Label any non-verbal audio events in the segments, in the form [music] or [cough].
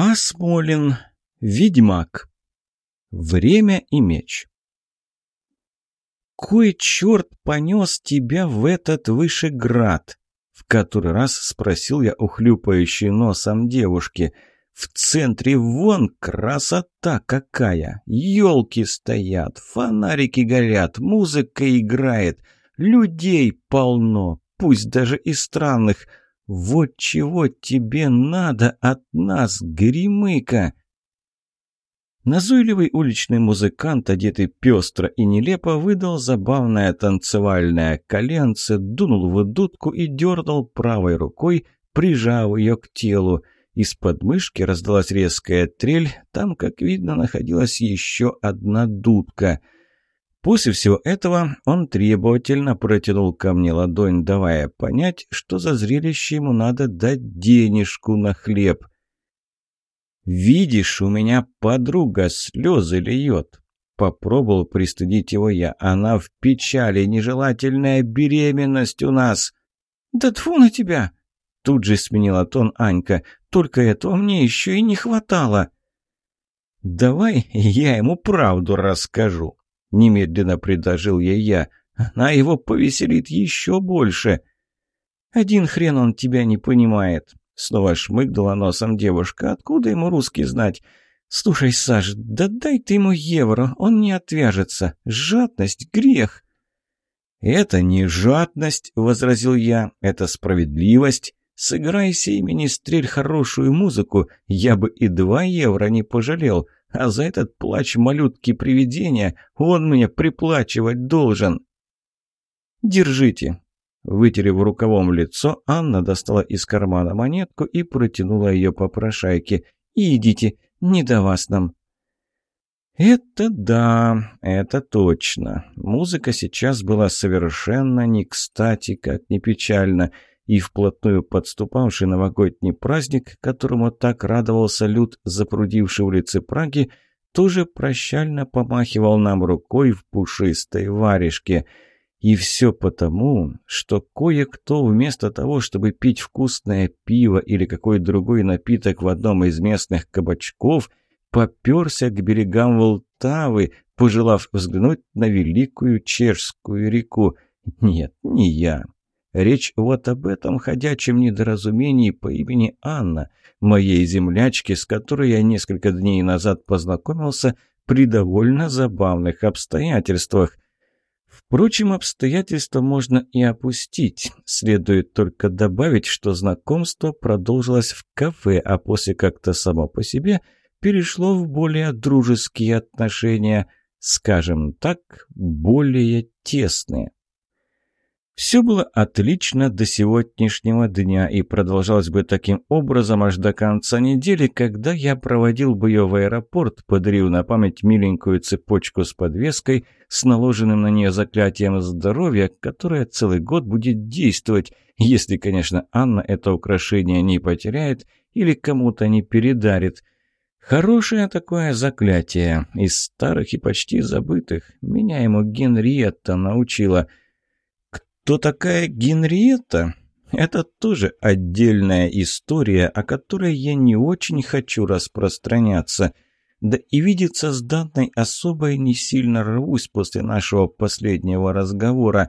Асмолин, ведьмак. Время и меч. «Кой черт понес тебя в этот Вышеград?» В который раз спросил я у хлюпающей носом девушки. «В центре вон красота какая! Елки стоят, фонарики горят, музыка играет, людей полно, пусть даже и странных. «Вот чего тебе надо от нас, Гремыка!» Назойливый уличный музыкант, одетый пестро и нелепо, выдал забавное танцевальное коленце, дунул в дудку и дернул правой рукой, прижав ее к телу. Из подмышки раздалась резкая трель, там, как видно, находилась еще одна дудка — После всего этого он требовательно протянул ко мне ладонь, давая понять, что за зрелище ему надо дать денежку на хлеб. «Видишь, у меня подруга слезы льет!» Попробовал пристыдить его я. «Она в печали, нежелательная беременность у нас!» «Да тьфу на тебя!» Тут же сменила тон Анька. «Только этого мне еще и не хватало!» «Давай я ему правду расскажу», — немедленно предложил ей я. «Она его повеселит еще больше». «Один хрен он тебя не понимает», — снова шмыгнула носом девушка. «Откуда ему русский знать?» «Слушай, Саш, да дай ты ему евро, он не отвяжется. Жадность — грех». «Это не жадность», — возразил я, — «это справедливость. Сыграйся имени стрель хорошую музыку, я бы и два евро не пожалел а за этот плач малютки-привидения он мне приплачивать должен. «Держите». Вытерев рукавом лицо, Анна достала из кармана монетку и протянула ее попрошайке. «И идите, не до вас нам». «Это да, это точно. Музыка сейчас была совершенно не кстати, как ни печально и вплотную подступавший новогодний праздник, которому так радовался люд, запрудивший улицы Праги, тоже прощально помахивал нам рукой в пушистой варежке. И все потому, что кое-кто вместо того, чтобы пить вкусное пиво или какой другой напиток в одном из местных кабачков, поперся к берегам Волтавы, пожелав взглянуть на великую чешскую реку. Нет, не я. Речь вот об этом ходячем недоразумении по имени Анна, моей землячке, с которой я несколько дней назад познакомился при довольно забавных обстоятельствах. Впрочем, обстоятельства можно и опустить. Следует только добавить, что знакомство продолжилось в кафе, а после как-то само по себе перешло в более дружеские отношения, скажем так, более тесные. Все было отлично до сегодняшнего дня и продолжалось бы таким образом аж до конца недели, когда я проводил бы ее в аэропорт, подарив на память миленькую цепочку с подвеской, с наложенным на нее заклятием здоровья, которое целый год будет действовать, если, конечно, Анна это украшение не потеряет или кому-то не передарит. Хорошее такое заклятие, из старых и почти забытых. Меня ему Генриетта научила – кто такая Генриетта? Это тоже отдельная история, о которой я не очень хочу распространяться. Да и видеться с данной особой не сильно рвусь после нашего последнего разговора.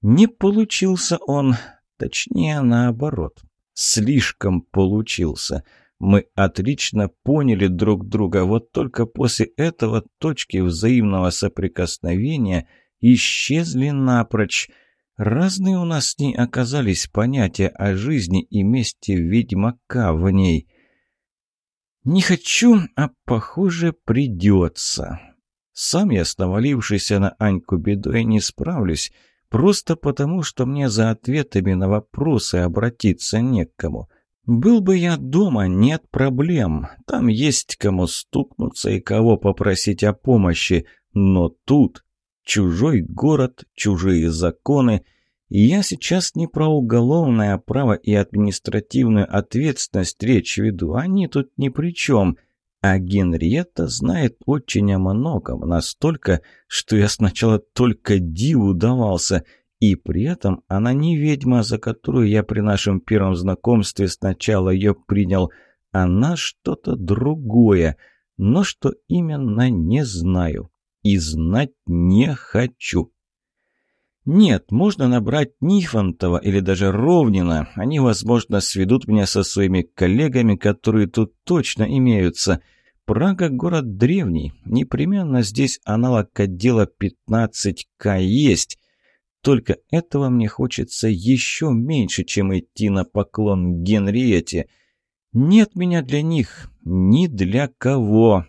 Не получился он, точнее наоборот, слишком получился. Мы отлично поняли друг друга, вот только после этого точки взаимного соприкосновения исчезли напрочь. Разные у нас с ней оказались понятия о жизни и месте ведьмака в ней. Не хочу, а похоже придется. Сам я с навалившейся на Аньку бедой не справлюсь, просто потому, что мне за ответами на вопросы обратиться некому. Был бы я дома, нет проблем. Там есть кому стукнуться и кого попросить о помощи. Но тут Чужой город, чужие законы. Я сейчас не про уголовное право и административную ответственность речь веду. Они тут ни при чем. А Генриетта знает очень о многом. Настолько, что я сначала только диву давался. И при этом она не ведьма, за которую я при нашем первом знакомстве сначала ее принял, Она что-то другое, но что именно не знаю. И знать не хочу. Нет, можно набрать Нифонтова или даже Ровнина. Они, возможно, сведут меня со своими коллегами, которые тут точно имеются. Прага – город древний. Непременно здесь аналог отдела 15К есть. Только этого мне хочется еще меньше, чем идти на поклон Генриете. Нет меня для них, ни для кого.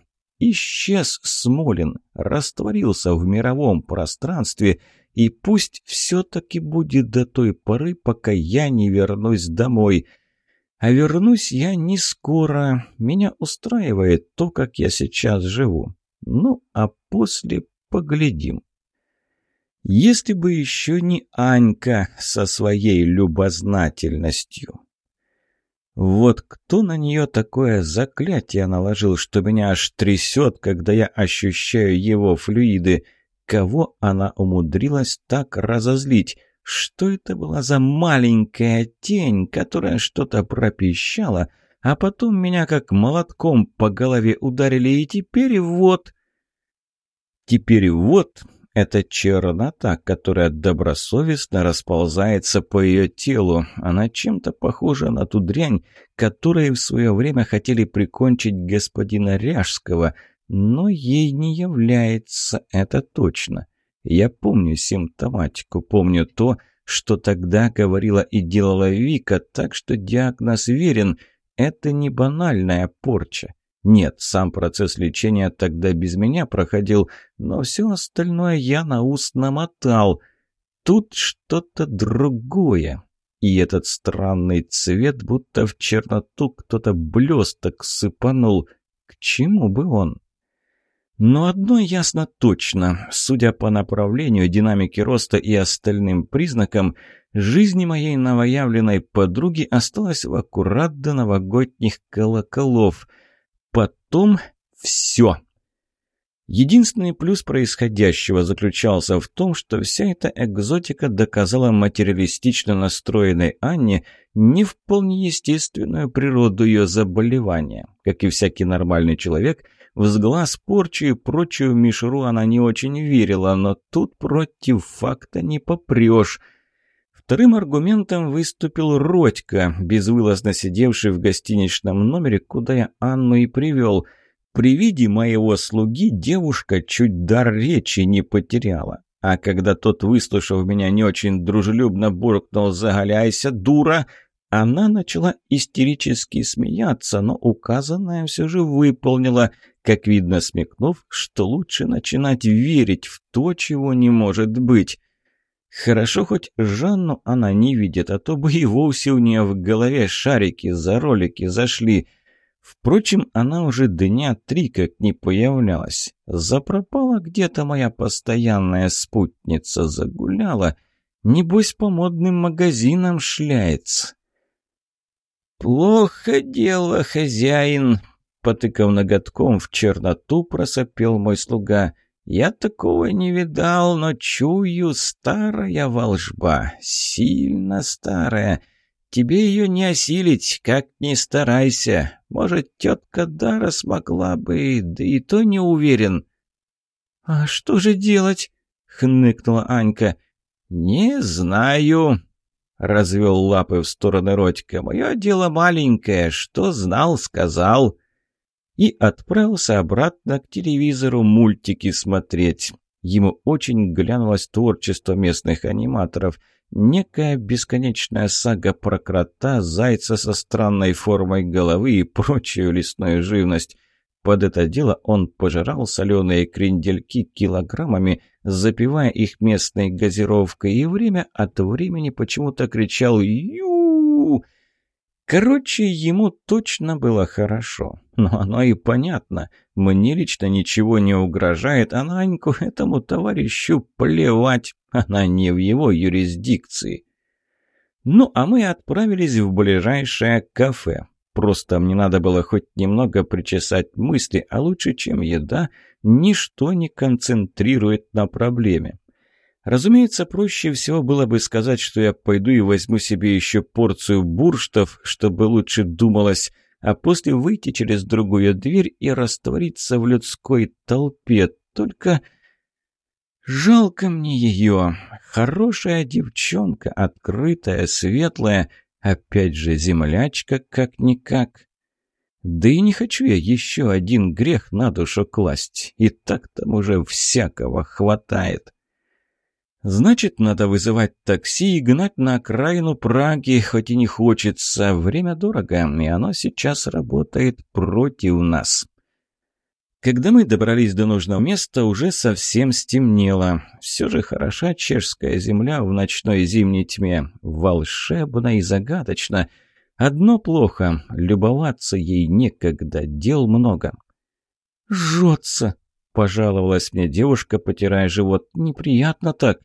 Исчез Смолин, растворился в мировом пространстве, и пусть все-таки будет до той поры, пока я не вернусь домой. А вернусь я не скоро. Меня устраивает то, как я сейчас живу. Ну, а после поглядим. Если бы еще не Анька со своей любознательностью. Вот кто на нее такое заклятие наложил, что меня аж трясет, когда я ощущаю его флюиды? Кого она умудрилась так разозлить? Что это была за маленькая тень, которая что-то пропищала, а потом меня как молотком по голове ударили, и теперь вот... Теперь вот это чернота, которая добросовестно расползается по ее телу. Она чем-то похожа на ту дрянь, которой в свое время хотели прикончить господина Ряжского, но ей не является, это точно. Я помню симптоматику, помню то, что тогда говорила и делала Вика, так что диагноз верен. Это не банальная порча. Нет, сам процесс лечения тогда без меня проходил, но все остальное я на ус намотал. Тут что-то другое. И этот странный цвет, будто в черноту кто-то блесток сыпанул. К чему бы он? Но одно ясно точно. Судя по направлению, динамике роста и остальным признакам, жизни моей новоявленной подруги осталось в аккурат до новогодних колоколов — Потом все. Единственный плюс происходящего заключался в том, что вся эта экзотика доказала материалистично настроенной Анне не вполне естественную природу ее заболевания. Как и всякий нормальный человек, в сглаз, порчу и прочую мишуру она не очень верила, но тут против факта не попрешь – Вторым аргументом выступил Родька, безвылазно сидевший в гостиничном номере, куда я Анну и привел. При виде моего слуги девушка чуть дар речи не потеряла. А когда тот, выслушав меня, не очень дружелюбно буркнул «Заголяйся, дура!», она начала истерически смеяться, но указанное все же выполнила, как видно смекнув, что лучше начинать верить в то, чего не может быть. Хорошо, хоть Жанну она не видит, а то бы и вовсе у нее в голове шарики за ролики зашли. Впрочем, она уже дня три как не появлялась. Запропала где-то моя постоянная спутница, загуляла. Небось, по модным магазинам шляется. «Плохо дело, хозяин!» Потыкав ноготком в черноту, просопел мой слуга. Я такого не видал, но чую, старая волжба, сильно старая. Тебе ее не осилить, как ни старайся. Может, тетка Дара смогла бы, да и то не уверен. — А что же делать? — хныкнула Анька. — Не знаю, — развел лапы в стороны Родька. — Мое дело маленькое, что знал, сказал. — и отправился обратно к телевизору мультики смотреть. Ему очень глянулось творчество местных аниматоров. Некая бесконечная сага про крота, зайца со странной формой головы и прочую лесную живность. Под это дело он пожирал соленые крендельки килограммами, запивая их местной газировкой, и время от времени почему-то кричал «Ю!». Короче, ему точно было хорошо. Но оно и понятно. Мне лично ничего не угрожает, а на Аньку этому товарищу плевать. Она не в его юрисдикции. Ну, а мы отправились в ближайшее кафе. Просто мне надо было хоть немного причесать мысли, а лучше, чем еда, ничто не концентрирует на проблеме. Разумеется, проще всего было бы сказать, что я пойду и возьму себе еще порцию бурштов, чтобы лучше думалось, а после выйти через другую дверь и раствориться в людской толпе. Только жалко мне ее. Хорошая девчонка, открытая, светлая, опять же землячка как-никак. Да и не хочу я еще один грех на душу класть, и так там уже всякого хватает. Значит, надо вызывать такси и гнать на окраину Праги, хоть и не хочется. Время дорого, и оно сейчас работает против нас. Когда мы добрались до нужного места, уже совсем стемнело. Все же хороша чешская земля в ночной зимней тьме. Волшебно и загадочно. Одно плохо — любоваться ей некогда, дел много. «Жжется!» — пожаловалась мне девушка, потирая живот. «Неприятно так!»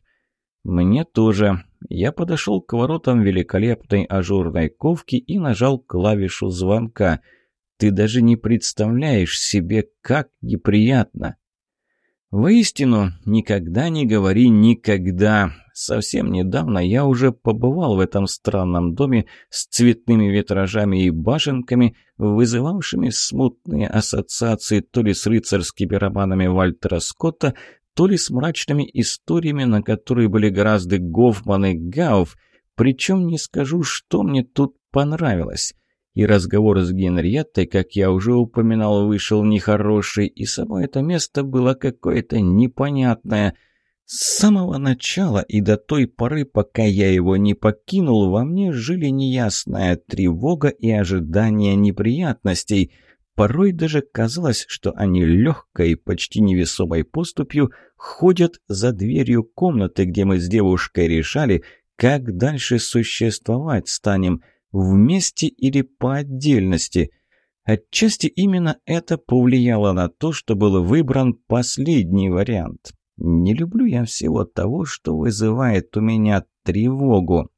«Мне тоже». Я подошел к воротам великолепной ажурной ковки и нажал клавишу звонка. «Ты даже не представляешь себе, как неприятно!» «Воистину, никогда не говори «никогда». Совсем недавно я уже побывал в этом странном доме с цветными витражами и башенками, вызывавшими смутные ассоциации то ли с рыцарскими романами Вальтера Скотта, то ли с мрачными историями, на которые были гораздо Гофман и Гауф, причем не скажу, что мне тут понравилось. И разговор с Генриеттой, как я уже упоминал, вышел нехороший, и само это место было какое-то непонятное. С самого начала и до той поры, пока я его не покинул, во мне жили неясная тревога и ожидание неприятностей – Порой даже казалось, что они легкой, почти невесомой поступью ходят за дверью комнаты, где мы с девушкой решали, как дальше существовать станем, вместе или по отдельности. Отчасти именно это повлияло на то, что был выбран последний вариант. Не люблю я всего того, что вызывает у меня тревогу.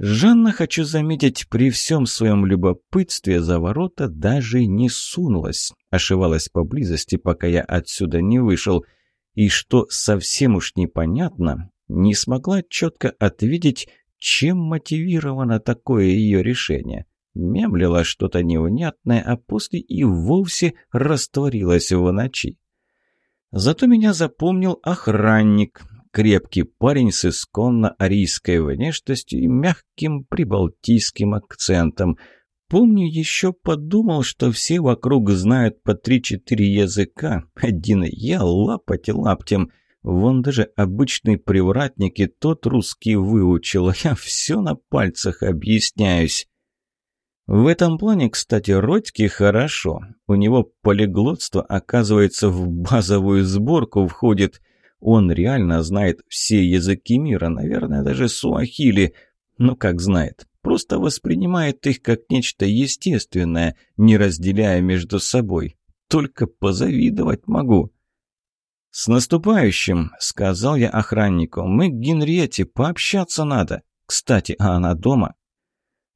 Жанна, хочу заметить, при всем своем любопытстве за ворота даже не сунулась, ошивалась поблизости, пока я отсюда не вышел, и что совсем уж непонятно, не смогла четко ответить, чем мотивировано такое ее решение. Мямлила что-то невнятное, а после и вовсе растворилась в ночи. Зато меня запомнил охранник, крепкий парень с исконно арийской внешностью и мягким прибалтийским акцентом. Помню, еще подумал, что все вокруг знают по три-четыре языка. Один я лапать лаптем. Вон даже обычный привратник и тот русский выучил, я все на пальцах объясняюсь. В этом плане, кстати, Родьке хорошо. У него полиглотство, оказывается, в базовую сборку входит. Он реально знает все языки мира, наверное, даже суахили. Ну, как знает. Просто воспринимает их как нечто естественное, не разделяя между собой. Только позавидовать могу. «С наступающим!» — сказал я охраннику. «Мы к Генриете, пообщаться надо. Кстати, а она дома?»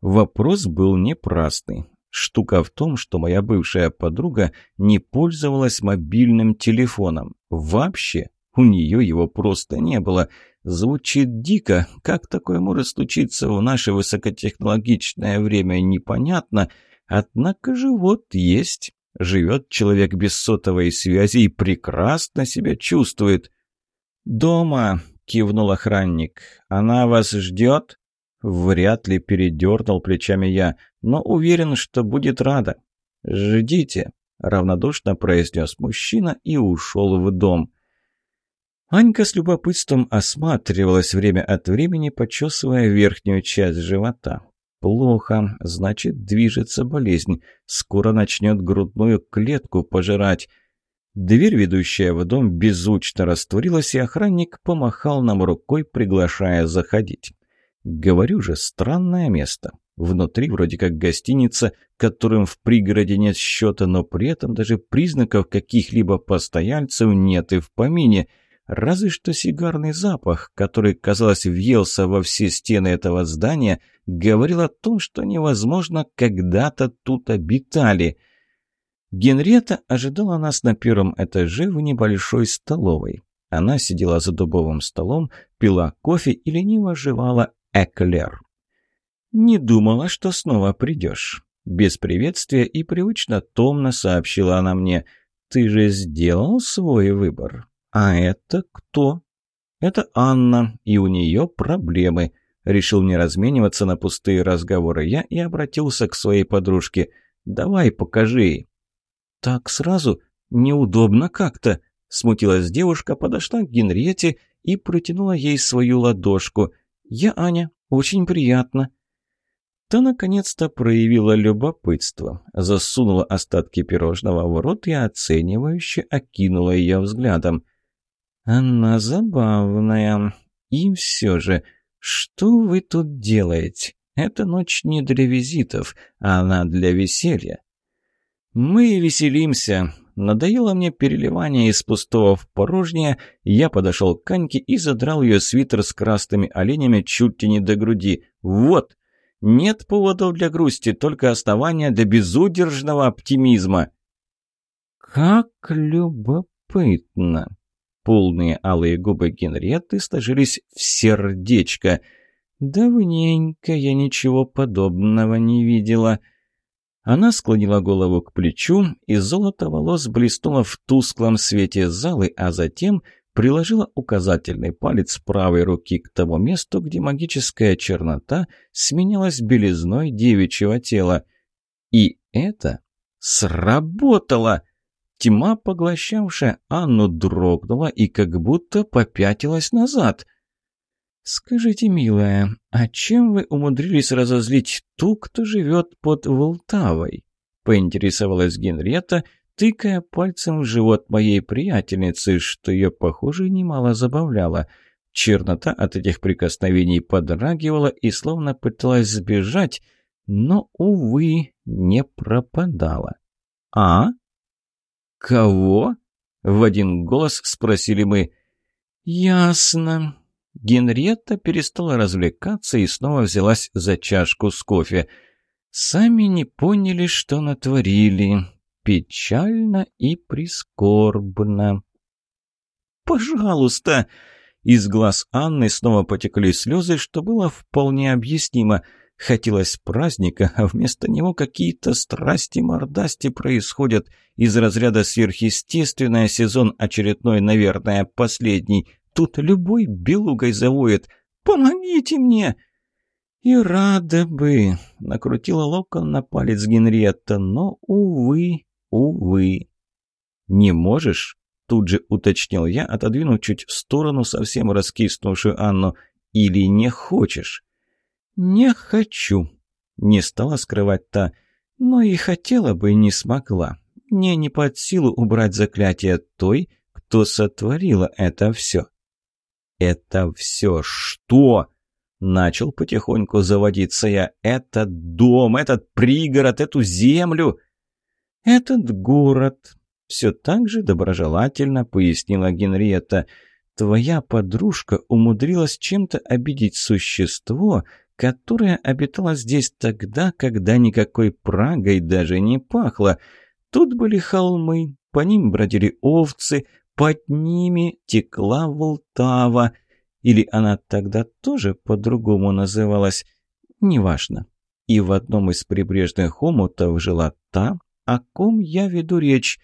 Вопрос был непрасный. Штука в том, что моя бывшая подруга не пользовалась мобильным телефоном. Вообще. У нее его просто не было. Звучит дико. Как такое может случиться в наше высокотехнологичное время, непонятно. Однако же вот есть. Живет человек без сотовой связи и прекрасно себя чувствует. «Дома», — кивнул охранник. «Она вас ждет?» Вряд ли передернул плечами я, но уверен, что будет рада. «Ждите», — равнодушно произнес мужчина и ушел в дом. Анька с любопытством осматривалась время от времени, почесывая верхнюю часть живота. «Плохо, значит, движется болезнь. Скоро начнет грудную клетку пожирать». Дверь, ведущая в дом, беззвучно растворилась, и охранник помахал нам рукой, приглашая заходить. Говорю же, странное место. Внутри вроде как гостиница, которым в пригороде нет счета, но при этом даже признаков каких-либо постояльцев нет и в помине – Разве что сигарный запах, который, казалось, въелся во все стены этого здания, говорил о том, что невозможно когда-то тут обитали. Генрета ожидала нас на первом этаже в небольшой столовой. Она сидела за дубовым столом, пила кофе и лениво жевала эклер. «Не думала, что снова придешь». Без приветствия и привычно томно сообщила она мне. «Ты же сделал свой выбор. А это кто?» «Это Анна, и у нее проблемы». Решил не размениваться на пустые разговоры я и обратился к своей подружке. «Давай, покажи». «Так сразу? Неудобно как-то», — смутилась девушка, подошла к Генриете и протянула ей свою ладошку. «Я Аня. Очень приятно». Та наконец-то проявила любопытство, засунула остатки пирожного в рот и оценивающе окинула ее взглядом. «Она забавная. И все же, что вы тут делаете? Эта ночь не для визитов, а она для веселья». «Мы веселимся», Надоело мне переливание из пустого в порожнее, я подошел к Каньке и задрал ее свитер с красными оленями чуть ли не до груди. «Вот! Нет поводов для грусти, только основания для безудержного оптимизма». «Как любопытно!» Полные алые губы Генриетты сложились в сердечко. «Давненько я ничего подобного не видела». Она склонила голову к плечу, и золото волос блеснуло в тусклом свете залы, а затем приложила указательный палец правой руки к тому месту, где магическая чернота сменялась белизной девичьего тела. И это сработало! Тьма, поглощавшая Анну, дрогнула и как будто попятилась назад. «Скажите, милая, а чем вы умудрились разозлить ту, кто живет под Волтавой?» — поинтересовалась Генрета, тыкая пальцем в живот моей приятельницы, что ее, похоже, немало забавляло. Чернота от этих прикосновений подрагивала и словно пыталась сбежать, но, увы, не пропадала. «А? Кого?» — в один голос спросили мы. «Ясно», Генриетта перестала развлекаться и снова взялась за чашку с кофе. «Сами не поняли, что натворили. Печально и прискорбно». «Пожалуйста!» Из глаз Анны снова потекли слезы, что было вполне объяснимо. Хотелось праздника, а вместо него какие-то страсти-мордасти происходят. Из разряда сверхъестественное сезон очередной, наверное, последний – Тут любой белугой завоет. «Помогите мне!» «И рада бы!» — накрутила локон на палец Генриетта, но, увы, увы. «Не можешь?» — тут же уточнил я, отодвинув чуть в сторону совсем раскиснувшую Анну. «Или не хочешь?» «Не хочу!» — не стала скрывать та. «Но и хотела бы, не смогла. Мне не под силу убрать заклятие той, кто сотворила это все. «Это все что?» Начал потихоньку заводиться я. «Этот дом, этот пригород, эту землю!» «Этот город!» Все так же доброжелательно пояснила Генриетта. «Твоя подружка умудрилась чем-то обидеть существо, которое обитало здесь тогда, когда никакой Прагой даже не пахло. Тут были холмы, по ним бродили овцы, под ними текла Волтава. Или она тогда тоже по-другому называлась? Неважно. И в одном из прибрежных омутов жила та, о ком я веду речь.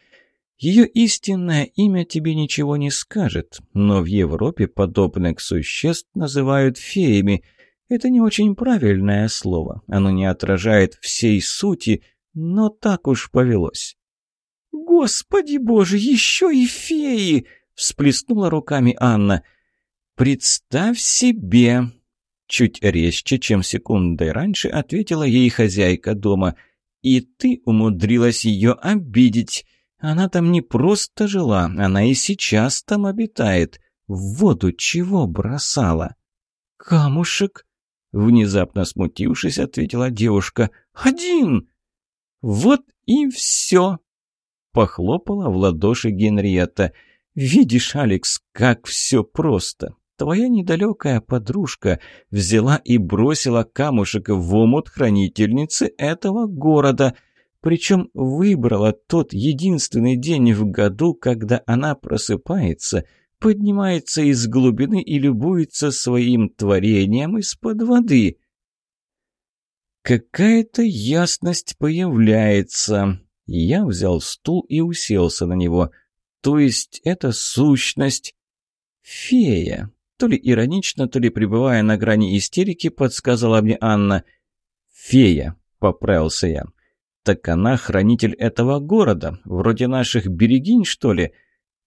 Ее истинное имя тебе ничего не скажет, но в Европе подобных существ называют феями. Это не очень правильное слово, оно не отражает всей сути, но так уж повелось. «Господи боже, еще и феи!» — всплеснула руками Анна. «Представь себе!» Чуть резче, чем секундой раньше, ответила ей хозяйка дома. «И ты умудрилась ее обидеть. Она там не просто жила, она и сейчас там обитает. В воду чего бросала?» «Камушек?» Внезапно смутившись, ответила девушка. «Один!» «Вот и все!» Похлопала в ладоши Генриетта. «Видишь, Алекс, как все просто. Твоя недалекая подружка взяла и бросила камушек в омут хранительницы этого города». Причем выбрала тот единственный день в году, когда она просыпается, поднимается из глубины и любуется своим творением из-под воды. Какая-то ясность появляется. Я взял стул и уселся на него. То есть это сущность... Фея. То ли иронично, то ли пребывая на грани истерики, подсказала мне Анна. «Фея», — поправился я. «Так она хранитель этого города, вроде наших берегинь, что ли?»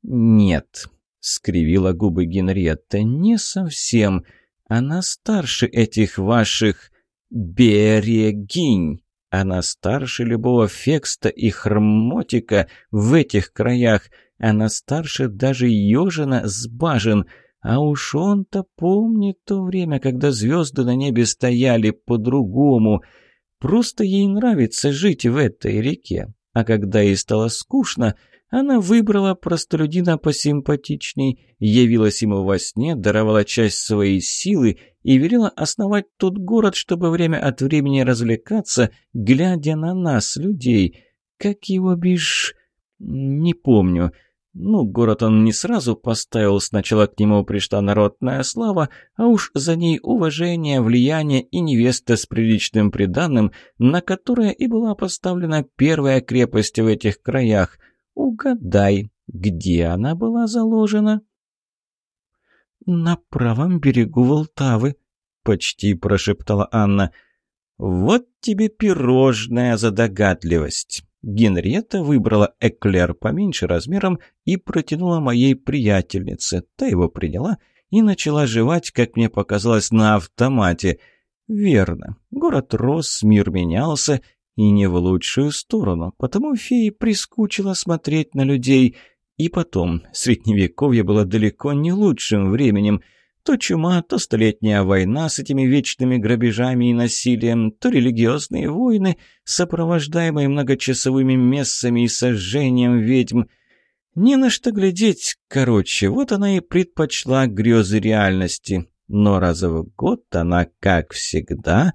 «Нет», — скривила губы Генриетта, — «не совсем. Она старше этих ваших берегинь. Она старше любого Фекста и Хрмотика в этих краях. Она старше даже Ёжина с Бажен. А уж он-то помнит то время, когда звезды на небе стояли по-другому. Просто ей нравится жить в этой реке. А когда ей стало скучно, она выбрала простолюдина посимпатичней, явилась ему во сне, даровала часть своей силы и велела основать тот город, чтобы время от времени развлекаться, глядя на нас, людей. Как его бишь... не помню. Ну, город он не сразу поставил, сначала к нему пришла народная слава, а уж за ней уважение, влияние и невеста с приличным приданным, на которое и была поставлена первая крепость в этих краях. Угадай, где она была заложена?» «На правом берегу Волтавы», — почти прошептала Анна. «Вот тебе пирожная за догадливость». Генриетта выбрала эклер поменьше размером и протянула моей приятельнице. Та его приняла и начала жевать, как мне показалось, на автомате. Верно, город рос, мир менялся, и не в лучшую сторону, потому фее прискучило смотреть на людей. И потом, средневековье было далеко не лучшим временем — то чума, то столетняя война с этими вечными грабежами и насилием, то религиозные войны, сопровождаемые многочасовыми мессами и сожжением ведьм. Не на что глядеть, короче, вот она и предпочла грезы реальности. Но раз в год она, как всегда...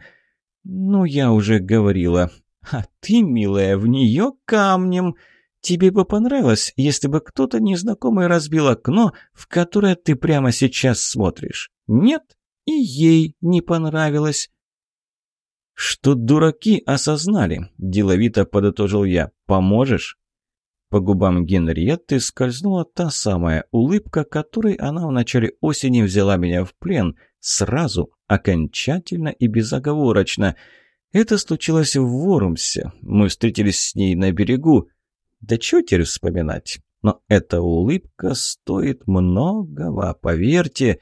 Ну, я уже говорила. А ты, милая, в нее камнем... Тебе бы понравилось, если бы кто-то незнакомый разбил окно, в которое ты прямо сейчас смотришь. Нет? И ей не понравилось. «Что дураки осознали?» – деловито подытожил я. «Поможешь?» По губам Генриетты скользнула та самая улыбка, которой она в начале осени взяла меня в плен. Сразу, окончательно и безоговорочно. Это случилось в Ворумсе. Мы встретились с ней на берегу. Да чего теперь вспоминать? Но эта улыбка стоит многого, поверьте.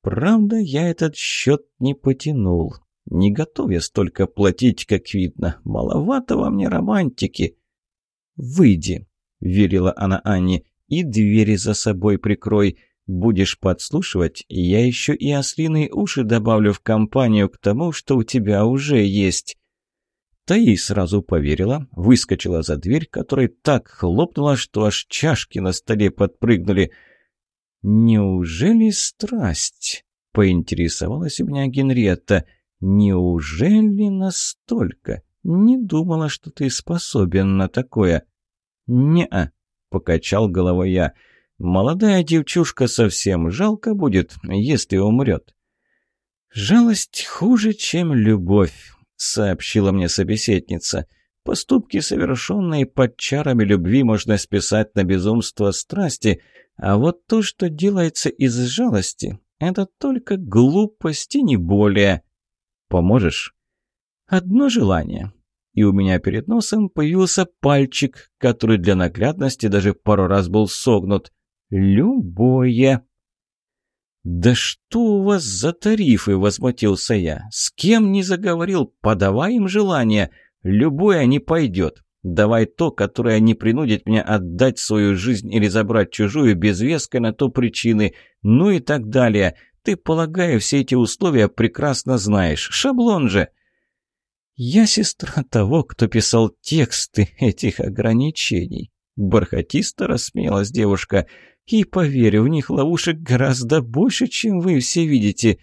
Правда, я этот счет не потянул. Не готов я столько платить, как видно. Маловато во мне романтики. «Выйди», — верила она Анне, — «и двери за собой прикрой. Будешь подслушивать, я еще и ослиные уши добавлю в компанию к тому, что у тебя уже есть». Та ей сразу поверила, выскочила за дверь, которой так хлопнула, что аж чашки на столе подпрыгнули. «Неужели страсть?» — поинтересовалась у меня Генриетта. «Неужели настолько? Не думала, что ты способен на такое». «Не-а», — покачал головой я. «Молодая девчушка совсем жалко будет, если умрет». «Жалость хуже, чем любовь», — сообщила мне собеседница. «Поступки, совершенные под чарами любви, можно списать на безумство страсти, а вот то, что делается из жалости, это только глупость и не более. Поможешь?» «Одно желание». И у меня перед носом появился пальчик, который для наглядности даже пару раз был согнут. «Любое». «Да что у вас за тарифы?» – возмутился я. «С кем не заговорил, подавай им желание. Любое не пойдет. Давай то, которое не принудит меня отдать свою жизнь или забрать чужую без веской на то причины. Ну и так далее. Ты, полагаю, все эти условия прекрасно знаешь. Шаблон же!» «Я сестра того, кто писал тексты этих ограничений», – бархатисто рассмеялась девушка – и поверю, в них ловушек гораздо больше, чем вы все видите.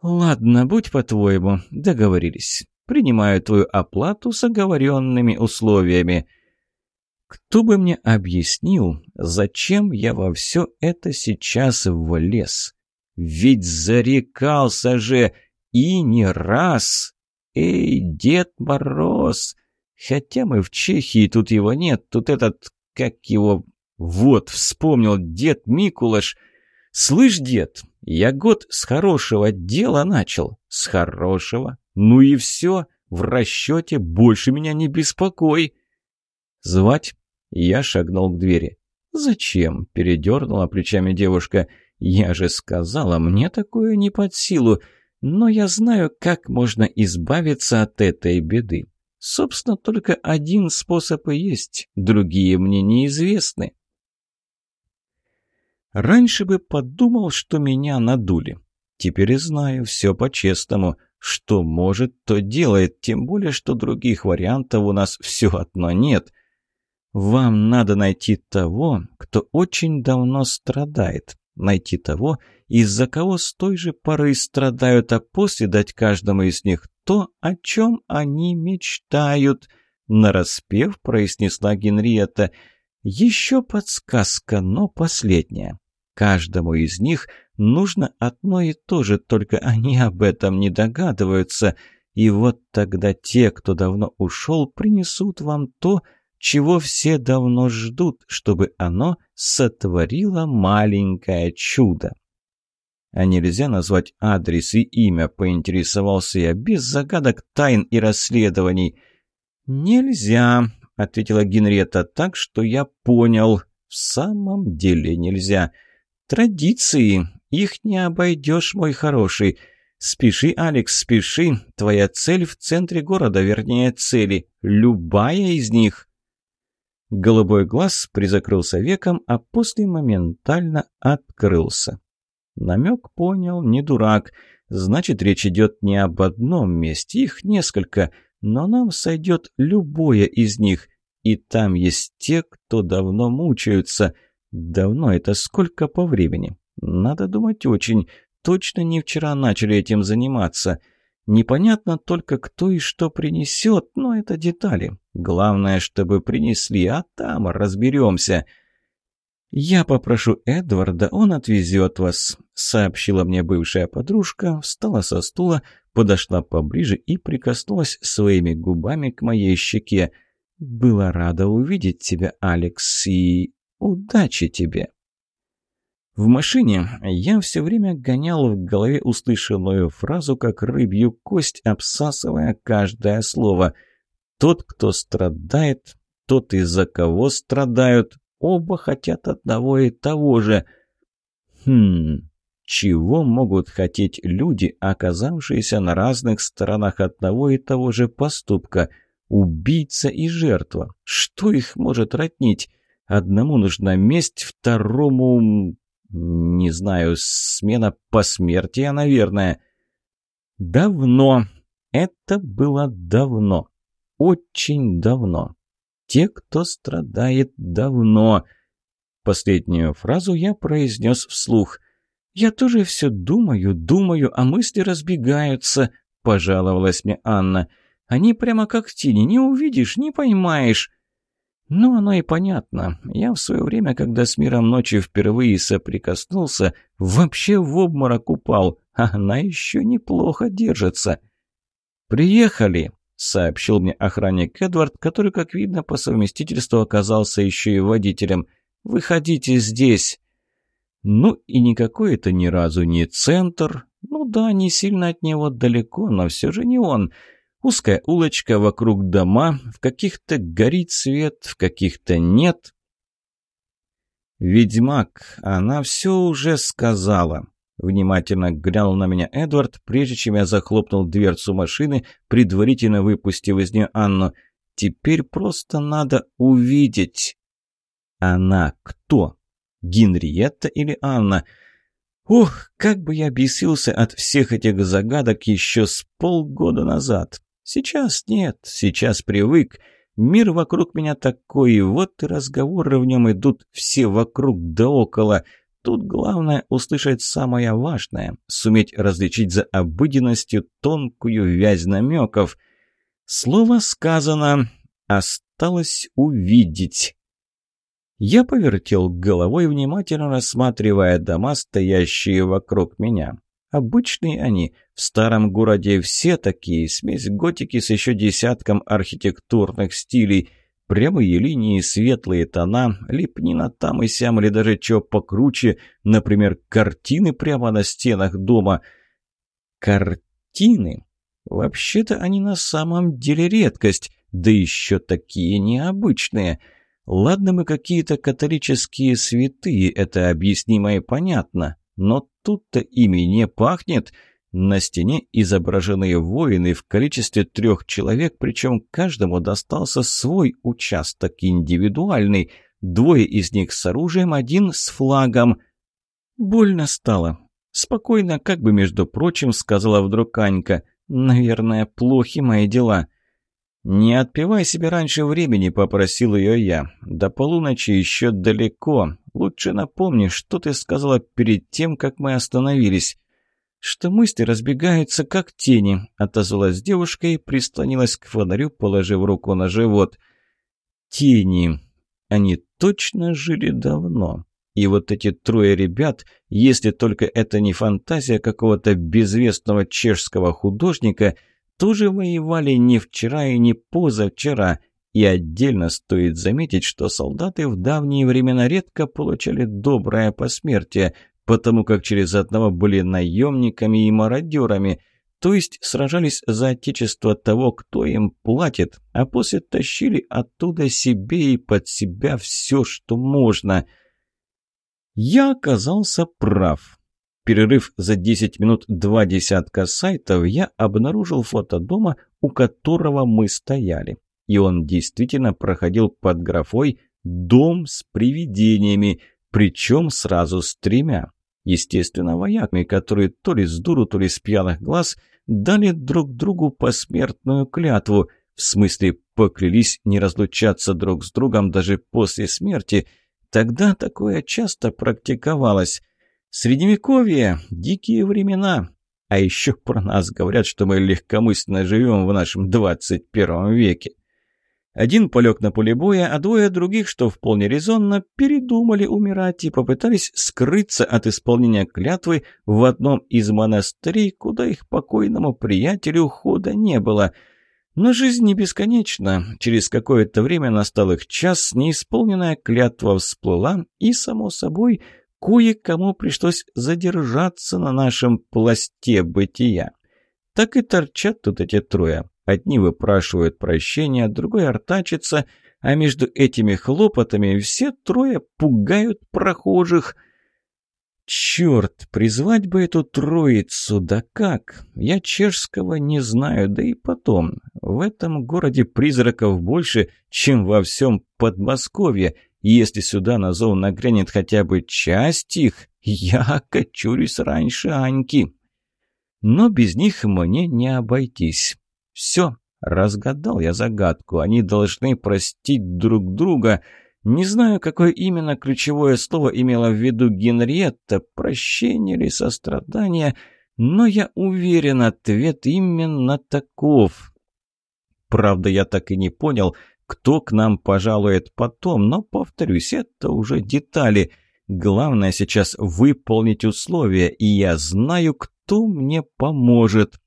Ладно, будь по-твоему, договорились. Принимаю твою оплату с оговоренными условиями. Кто бы мне объяснил, зачем я во все это сейчас влез? Ведь зарекался же и не раз. Эй, Дед Мороз! Хотя мы в Чехии, тут его нет, тут этот, как его... Вот, вспомнил, дед Микулаш. Слышь, дед, я год с хорошего дела начал. С хорошего? Ну и все, в расчете больше меня не беспокой. Звать? Я шагнул к двери. «Зачем?» – передернула плечами девушка. «Я же сказала, мне такое не под силу, но я знаю, как можно избавиться от этой беды. Собственно, только один способ и есть, другие мне неизвестны». Раньше бы подумал, что меня надули. Теперь знаю, все по-честному. Что может, то делает, тем более, что других вариантов у нас все одно нет. Вам надо найти того, кто очень давно страдает. Найти того, из-за кого с той же поры страдают, а после дать каждому из них то, о чем они мечтают. Нараспев произнесла Генриетта. Еще подсказка, но последняя. Каждому из них нужно одно и то же, только они об этом не догадываются. И вот тогда те, кто давно ушел, принесут вам то, чего все давно ждут, чтобы оно сотворило маленькое чудо. А нельзя назвать адрес и имя, поинтересовался я, без загадок, тайн и расследований. «Нельзя», — ответила Генрета так, что я понял. «В самом деле нельзя. Традиции, их не обойдешь, мой хороший. Спеши, Алекс, спеши. Твоя цель в центре города, вернее, цели. Любая из них». Голубой глаз призакрылся веком, а после моментально открылся. Намек понял, не дурак. Значит, речь идет не об одном месте, их несколько, но нам сойдет любое из них. И там есть те, кто давно мучаются. Давно это сколько по времени? Надо думать очень. Точно не вчера начали этим заниматься. Непонятно только, кто и что принесет, но это детали. Главное, чтобы принесли, а там разберемся. «Я попрошу Эдварда, он отвезет вас», — сообщила мне бывшая подружка, встала со стула, подошла поближе и прикоснулась своими губами к моей щеке. «Была рада увидеть тебя, Алекс, и удачи тебе». В машине я все время гонял в голове услышанную фразу, как рыбью кость, обсасывая каждое слово. Тот, кто страдает, тот, из-за кого страдают, оба хотят одного и того же. Хм, чего могут хотеть люди, оказавшиеся на разных сторонах одного и того же поступка? Убийца и жертва. Что их может роднить? Одному нужна месть, второму... Не знаю, смена посмертия, наверное. Давно. Это было давно. Очень давно. Те, кто страдает давно. Последнюю фразу я произнес вслух. «Я тоже все думаю, думаю, а мысли разбегаются», — пожаловалась мне Анна. «Они прямо как тени, не увидишь, не поймаешь». Ну, оно и понятно. Я в свое время, когда с миром ночи впервые соприкоснулся, вообще в обморок упал, а она еще неплохо держится. «Приехали», — сообщил мне охранник Эдвард, который, как видно, по совместительству оказался еще и водителем. «Выходите здесь». Ну и никакой это ни разу не центр. Ну да, не сильно от него далеко, но все же не он. Узкая улочка, вокруг дома, в каких-то горит свет, в каких-то нет. «Ведьмак, она все уже сказала», — внимательно глянул на меня Эдвард, прежде чем я захлопнул дверцу машины, предварительно выпустив из нее Анну. «Теперь просто надо увидеть». «Она кто? Генриетта или Анна?» Ух, как бы я бесился от всех этих загадок еще с полгода назад. Сейчас нет, сейчас привык. Мир вокруг меня такой, вот и разговоры в нем идут все вокруг да около. Тут главное услышать самое важное, суметь различить за обыденностью тонкую вязь намеков. Слово сказано, осталось увидеть. Я повертел головой, внимательно рассматривая дома, стоящие вокруг меня. Обычные они. В старом городе все такие. Смесь готики с еще десятком архитектурных стилей. Прямые линии, светлые тона, лепнина там и сям, или даже что покруче. Например, картины прямо на стенах дома. Картины? Вообще-то они на самом деле редкость. Да еще такие необычные. Ладно мы какие-то католические святые, это объяснимо и понятно. Но тут-то ими не пахнет. На стене изображены воины в количестве трех человек, причем каждому достался свой участок индивидуальный. Двое из них с оружием, один с флагом. Больно стало. Спокойно, как бы между прочим, сказала вдруг Анька. «Наверное, плохи мои дела». «Не отпивай себе раньше времени», — попросил ее я. «До полуночи еще далеко. Лучше напомни, что ты сказала перед тем, как мы остановились». «Что мысли разбегаются, как тени», — отозвалась девушка и прислонилась к фонарю, положив руку на живот. «Тени. Они точно жили давно. И вот эти трое ребят, если только это не фантазия какого-то безвестного чешского художника — тоже воевали не вчера и не позавчера. И отдельно стоит заметить, что солдаты в давние времена редко получали доброе посмертие, потому как через одного были наемниками и мародерами, то есть сражались за отечество того, кто им платит, а после тащили оттуда себе и под себя все, что можно. Я оказался прав. Перерыв за 10 минут два десятка сайтов, я обнаружил фото дома, у которого мы стояли. И он действительно проходил под графой «Дом с привидениями», причем сразу с тремя. Естественно, вояками, которые то ли с дуру, то ли с пьяных глаз дали друг другу посмертную клятву, в смысле поклялись не разлучаться друг с другом даже после смерти. Тогда такое часто практиковалось. Средневековье, дикие времена. А еще про нас говорят, что мы легкомысленно живем в нашем 21 веке. Один полег на поле боя, а двое других, что вполне резонно, передумали умирать и попытались скрыться от исполнения клятвы в одном из монастырей, куда их покойному приятелю хода не было. Но жизнь не бесконечна. Через какое-то время настал их час, неисполненная клятва всплыла, и, само собой, кое-кому пришлось задержаться на нашем пласте бытия. Так и торчат тут эти трое. Одни выпрашивают прощения, другой артачится, а между этими хлопотами все трое пугают прохожих. Черт, призвать бы эту троицу, да как? Я чешского не знаю, да и потом. В этом городе призраков больше, чем во всем Подмосковье, если сюда на зов нагрянет хотя бы часть их, я кочурюсь раньше Аньки. Но без них мне не обойтись. Все, разгадал я загадку. Они должны простить друг друга. Не знаю, какое именно ключевое слово имела в виду Генриетта, прощение или сострадание, но я уверен, ответ именно таков. Правда, я так и не понял — кто к нам пожалует потом, но, повторюсь, это уже детали. Главное сейчас выполнить условия, и я знаю, кто мне поможет.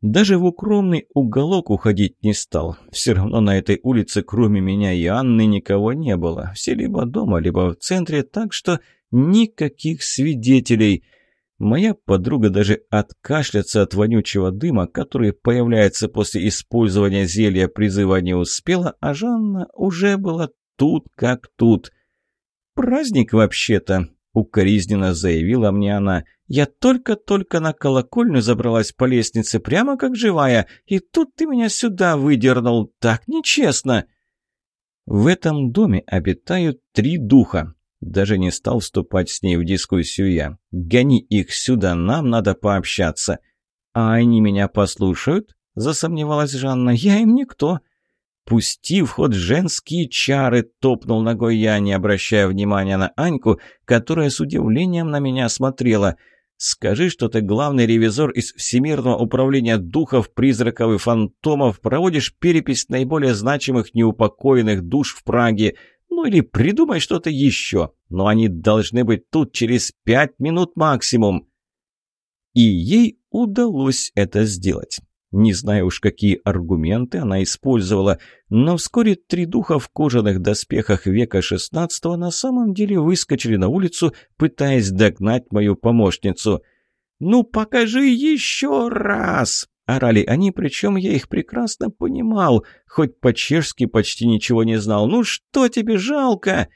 Даже в укромный уголок уходить не стал. Все равно на этой улице, кроме меня и Анны, никого не было. Все либо дома, либо в центре, так что никаких свидетелей – Моя подруга даже откашляться от вонючего дыма, который появляется после использования зелья призыва не успела, а Жанна уже была тут как тут. «Праздник вообще-то», — укоризненно заявила мне она. «Я только-только на колокольню забралась по лестнице, прямо как живая, и тут ты меня сюда выдернул. Так нечестно!» В этом доме обитают три духа. Даже не стал вступать с ней в дискуссию я. «Гони их сюда, нам надо пообщаться». «А они меня послушают?» – засомневалась Жанна. «Я им никто». «Пусти в ход женские чары!» – топнул ногой я, не обращая внимания на Аньку, которая с удивлением на меня смотрела. «Скажи, что ты главный ревизор из Всемирного управления духов, призраков и фантомов, проводишь перепись наиболее значимых неупокоенных душ в Праге. Ну или придумай что-то еще. Но они должны быть тут через пять минут максимум. И ей удалось это сделать. Не знаю уж, какие аргументы она использовала, но вскоре три духа в кожаных доспехах века XVI на самом деле выскочили на улицу, пытаясь догнать мою помощницу. «Ну, покажи еще раз!» — орали они, причем я их прекрасно понимал, хоть по-чешски почти ничего не знал. «Ну что тебе жалко?»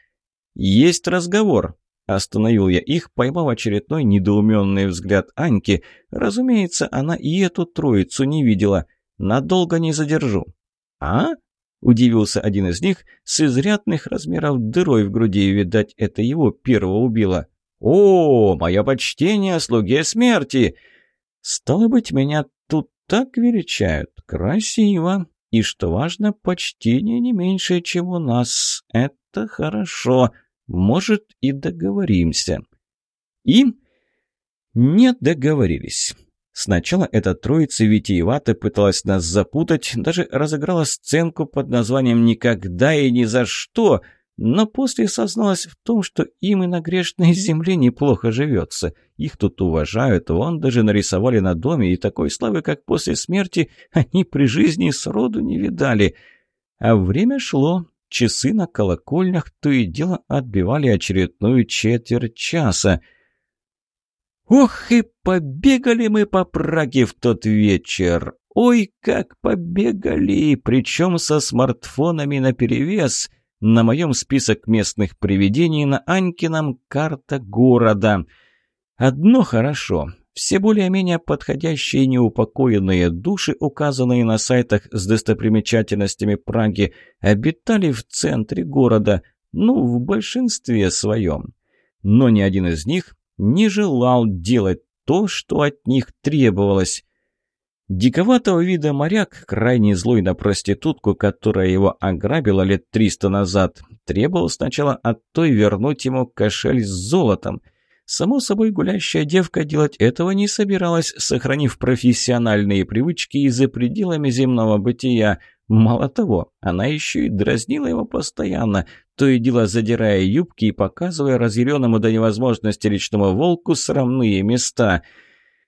«Есть разговор», Остановил я их, поймав очередной недоуменный взгляд Аньки. Разумеется, она и эту троицу не видела. Надолго не задержу. «А?» – удивился один из них с изрядных размеров дырой в груди. Видать, это его первого убило. «О, мое почтение слуге смерти!» «Стало быть, меня так величают. Красиво. И, что важно, почтение не меньше, чем у нас. Это хорошо». Может, и договоримся. И не договорились. Сначала эта троица витиевато пыталась нас запутать, даже разыграла сценку под названием «Никогда и ни за что», но после созналась в том, что им и на грешной [laughs] земле неплохо живется. Их тут уважают, вон даже нарисовали на доме, и такой славы, как после смерти, они при жизни сроду не видали. А время шло, Часы на колокольнях то и дело отбивали очередную четверть часа. Ох, и побегали мы по Праге в тот вечер! Ой, как побегали! Причем со смартфонами наперевес. На моем список местных привидений, на Анькином карта города. Одно хорошо. Все более-менее подходящие неупокоенные души, указанные на сайтах с достопримечательностями Праги, обитали в центре города, ну, в большинстве своем. Но ни один из них не желал делать то, что от них требовалось. Диковатого вида моряк, крайне злой на проститутку, которая его ограбила лет триста назад, требовал сначала от той вернуть ему кошель с золотом – Само собой, гулящая девка делать этого не собиралась, сохранив профессиональные привычки и за пределами земного бытия. Мало того, она еще и дразнила его постоянно, то и дело задирая юбки и показывая разъяренному до невозможности речному волку срамные места.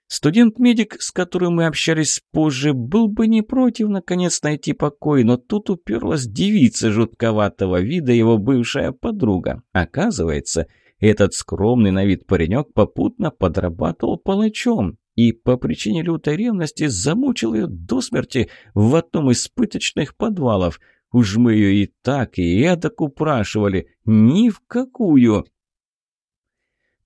Студент-медик, с которым мы общались позже, был бы не против наконец найти покой, но тут уперлась девица жутковатого вида, его бывшая подруга. Оказывается, этот скромный на вид паренек попутно подрабатывал палачом и по причине лютой ревности замучил ее до смерти в одном из пыточных подвалов. Уж мы ее и так, и эдак упрашивали. Ни в какую.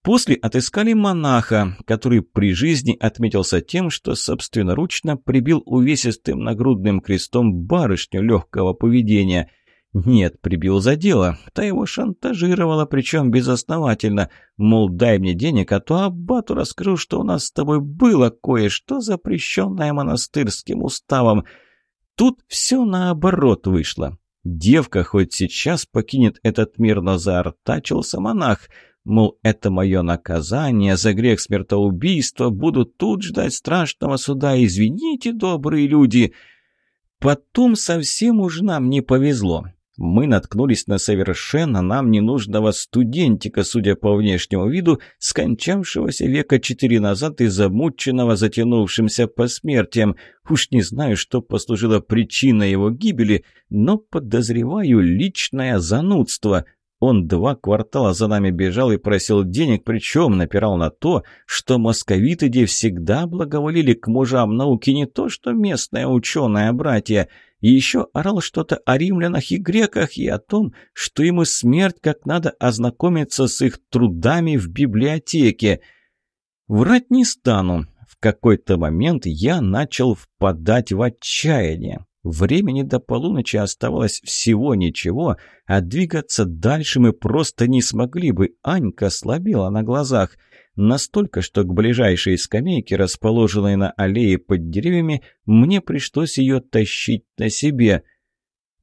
После отыскали монаха, который при жизни отметился тем, что собственноручно прибил увесистым нагрудным крестом барышню легкого поведения – нет, прибил за дело. Та его шантажировала, причем безосновательно. Мол, дай мне денег, а то аббату расскажу, что у нас с тобой было кое-что, запрещенное монастырским уставом. Тут все наоборот вышло. Девка хоть сейчас покинет этот мир, но заортачился монах. Мол, это мое наказание за грех смертоубийства, буду тут ждать страшного суда, извините, добрые люди. Потом совсем уж нам не повезло мы наткнулись на совершенно нам ненужного студентика, судя по внешнему виду, скончавшегося века четыре назад и замученного затянувшимся посмертием. Уж не знаю, что послужило причиной его гибели, но подозреваю личное занудство – он два квартала за нами бежал и просил денег, причем напирал на то, что московиты где всегда благоволили к мужам науки не то, что местное ученое братья. И еще орал что-то о римлянах и греках и о том, что ему смерть как надо ознакомиться с их трудами в библиотеке. Врать не стану. В какой-то момент я начал впадать в отчаяние. Времени до полуночи оставалось всего ничего, а двигаться дальше мы просто не смогли бы. Анька слабела на глазах. Настолько, что к ближайшей скамейке, расположенной на аллее под деревьями, мне пришлось ее тащить на себе.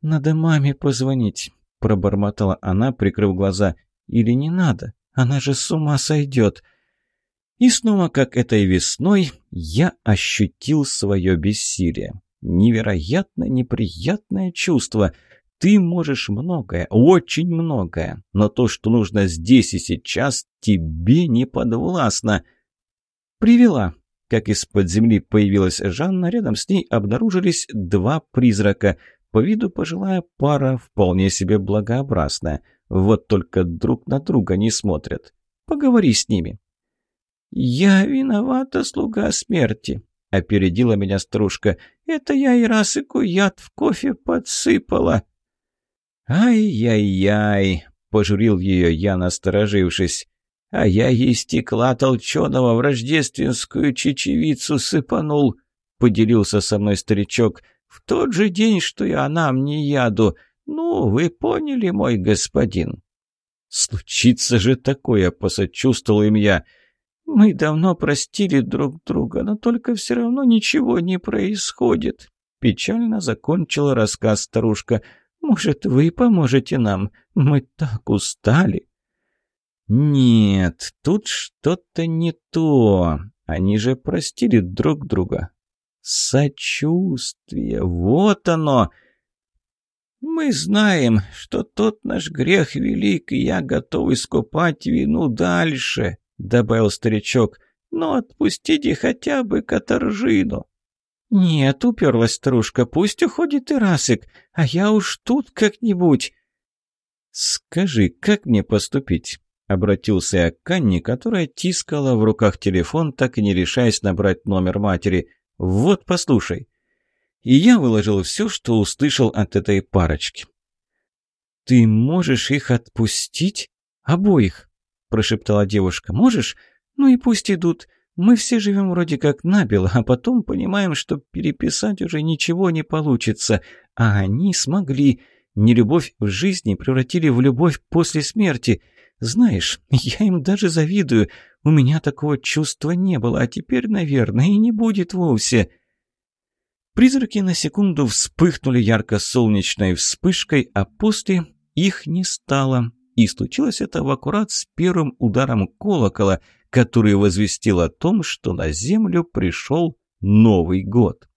«Надо маме позвонить», — пробормотала она, прикрыв глаза. «Или не надо? Она же с ума сойдет». И снова, как этой весной, я ощутил свое бессилие. Невероятно неприятное чувство. Ты можешь многое, очень многое, но то, что нужно здесь и сейчас, тебе не подвластно. «Привела», Как из-под земли появилась Жанна, рядом с ней обнаружились два призрака. По виду пожилая пара, вполне себе благообразная. Вот только друг на друга не смотрят. Поговори с ними. «Я виновата, слуга смерти», — опередила меня стружка. «Это я и Расыку яд в кофе подсыпала». «Ай-яй-яй», — пожурил ее я, насторожившись. «А я ей стекла толченого в рождественскую чечевицу сыпанул», — поделился со мной старичок. «В тот же день, что и она мне яду. Ну, вы поняли, мой господин». «Случится же такое», — посочувствовал им я. «Мы давно простили друг друга, но только все равно ничего не происходит», — печально закончила рассказ старушка. «Может, вы поможете нам? Мы так устали». «Нет, тут что-то не то. Они же простили друг друга». «Сочувствие, вот оно!» «Мы знаем, что тот наш грех велик, и я готов искупать вину дальше», добавил старичок. «Но отпустите хотя бы каторжину». «Нет», — уперлась старушка, — «пусть уходит и Расик, а я уж тут как-нибудь». «Скажи, как мне поступить?» — обратился я к Анне, которая тискала в руках телефон, так и не решаясь набрать номер матери. «Вот, послушай». И я выложил все, что услышал от этой парочки. «Ты можешь их отпустить? Обоих?» – прошептала девушка. «Можешь? Ну и пусть идут. Мы все живем вроде как набело, а потом понимаем, что переписать уже ничего не получится. А они смогли. Нелюбовь в жизни превратили в любовь после смерти. Знаешь, я им даже завидую. У меня такого чувства не было, а теперь, наверное, и не будет вовсе». Призраки на секунду вспыхнули ярко-солнечной вспышкой, а после их не стало. И случилось это в аккурат с первым ударом колокола, который возвестил о том, что на землю пришел Новый год.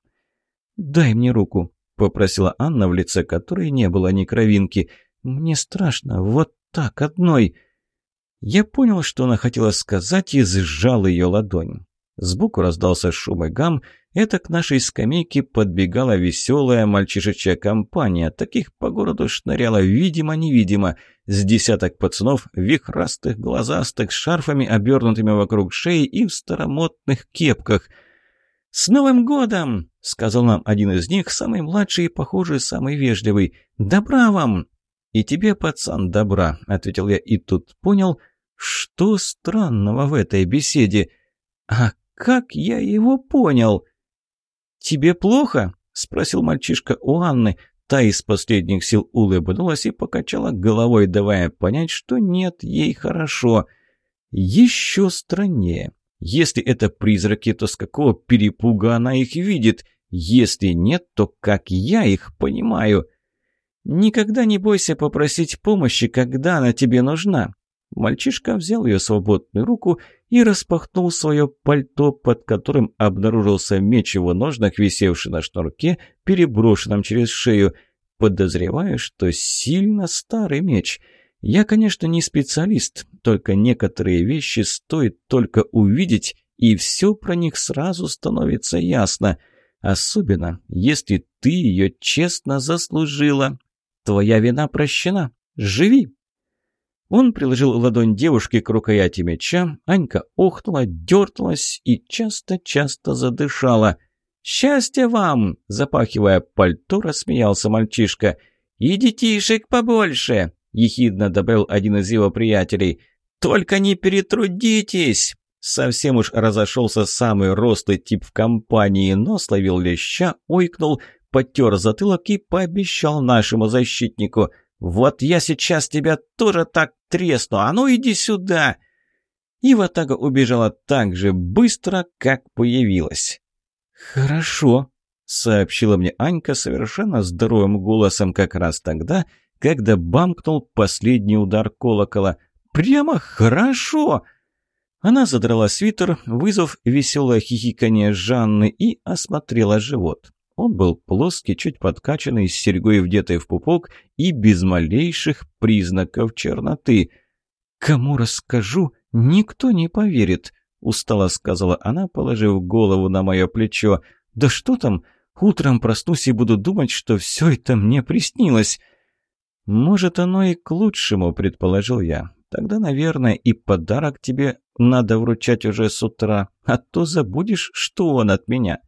«Дай мне руку», — попросила Анна, в лице которой не было ни кровинки. «Мне страшно, вот так, одной». Я понял, что она хотела сказать, и сжал ее ладонь. Сбоку раздался шум и гам. Это к нашей скамейке подбегала веселая мальчишечья компания. Таких по городу шныряло видимо-невидимо. С десяток пацанов, вихрастых, глазастых, с шарфами, обернутыми вокруг шеи и в старомодных кепках. «С Новым годом!» — сказал нам один из них, самый младший и, похоже, самый вежливый. «Добра вам!» «И тебе, пацан, добра!» — ответил я и тут понял, что странного в этой беседе. «А как я его понял?» «Тебе плохо?» — спросил мальчишка у Анны. Та из последних сил улыбнулась и покачала головой, давая понять, что нет, ей хорошо. Еще страннее. Если это призраки, то с какого перепуга она их видит? Если нет, то как я их понимаю? Никогда не бойся попросить помощи, когда она тебе нужна. Мальчишка взял ее свободную руку и распахнул свое пальто, под которым обнаружился меч его ножнах, висевший на шнурке, переброшенном через шею. Подозреваю, что сильно старый меч. Я, конечно, не специалист, только некоторые вещи стоит только увидеть, и все про них сразу становится ясно. Особенно, если ты ее честно заслужила. Твоя вина прощена. Живи! Он приложил ладонь девушки к рукояти меча, Анька охнула, дернулась и часто-часто задышала. «Счастья вам!» – запахивая пальто, рассмеялся мальчишка. «И детишек побольше!» – ехидно добавил один из его приятелей. «Только не перетрудитесь!» Совсем уж разошелся самый рослый тип в компании, но словил леща, ойкнул, потер затылок и пообещал нашему защитнику – «Вот я сейчас тебя тоже так тресну, а ну иди сюда!» И Ватага убежала так же быстро, как появилась. «Хорошо», — сообщила мне Анька совершенно здоровым голосом как раз тогда, когда бамкнул последний удар колокола. «Прямо хорошо!» Она задрала свитер, вызвав веселое хихиканье Жанны, и осмотрела живот. Он был плоский, чуть подкачанный, с серьгой вдетой в пупок и без малейших признаков черноты. «Кому расскажу, никто не поверит», — устало сказала она, положив голову на мое плечо. «Да что там? Утром проснусь и буду думать, что все это мне приснилось». «Может, оно и к лучшему», — предположил я. «Тогда, наверное, и подарок тебе надо вручать уже с утра, а то забудешь, что он от меня».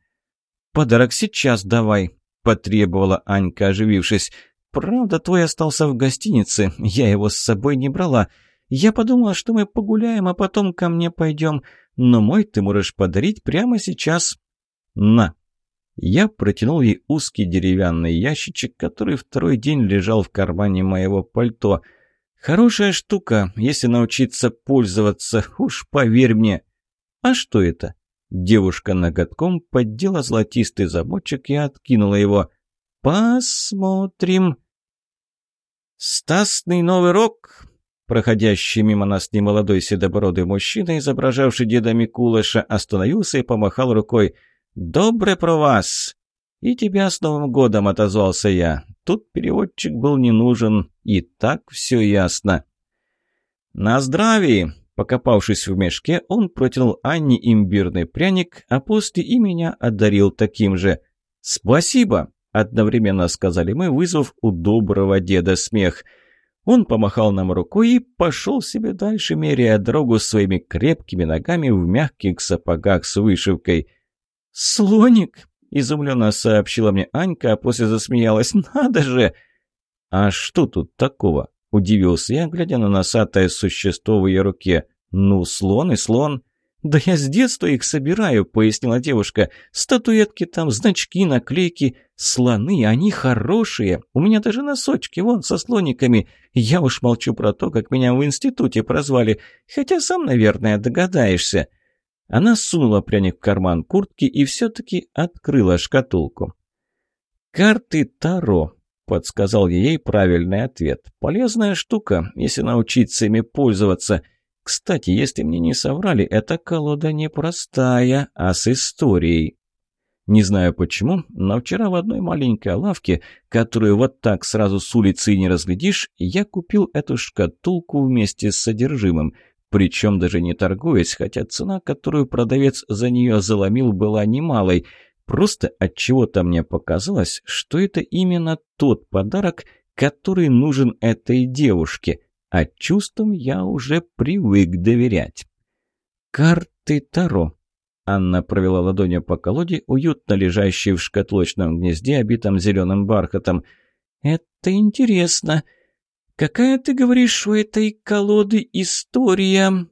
«Подарок сейчас давай», — потребовала Анька, оживившись. «Правда, твой остался в гостинице, я его с собой не брала. Я подумала, что мы погуляем, а потом ко мне пойдем, но мой ты можешь подарить прямо сейчас». «На». Я протянул ей узкий деревянный ящичек, который второй день лежал в кармане моего пальто. «Хорошая штука, если научиться пользоваться, уж поверь мне». «А что это?» Девушка ноготком поддела золотистый замочек и откинула его. «Посмотрим». «Стасный новый рок!» Проходящий мимо нас немолодой седобородый мужчина, изображавший деда Микулыша, остановился и помахал рукой. «Добре про вас!» «И тебя с Новым годом!» — отозвался я. Тут переводчик был не нужен, и так все ясно. «На здравие!» Покопавшись в мешке, он протянул Анне имбирный пряник, а после и меня одарил таким же. «Спасибо!» — одновременно сказали мы, вызвав у доброго деда смех. Он помахал нам рукой и пошел себе дальше, меряя дорогу своими крепкими ногами в мягких сапогах с вышивкой. «Слоник!» — изумленно сообщила мне Анька, а после засмеялась. «Надо же!» «А что тут такого?» Удивился я, глядя на носатое существо в ее руке. «Ну, слон и слон». «Да я с детства их собираю», — пояснила девушка. «Статуэтки там, значки, наклейки. Слоны, они хорошие. У меня даже носочки, вон, со слониками. Я уж молчу про то, как меня в институте прозвали. Хотя сам, наверное, догадаешься». Она сунула пряник в карман куртки и все-таки открыла шкатулку. «Карты Таро», — подсказал ей правильный ответ. «Полезная штука, если научиться ими пользоваться. Кстати, если мне не соврали, эта колода непростая, а с историей». Не знаю почему, но вчера в одной маленькой лавке, которую вот так сразу с улицы не разглядишь, я купил эту шкатулку вместе с содержимым. Причем даже не торгуясь, хотя цена, которую продавец за нее заломил, была немалой – Просто от чего то мне показалось, что это именно тот подарок, который нужен этой девушке, а чувствам я уже привык доверять. «Карты Таро», Анна провела ладонью по колоде, уютно лежащей в шкатлочном гнезде, обитом зеленым бархатом. «Это интересно. Какая, ты говоришь, у этой колоды история?»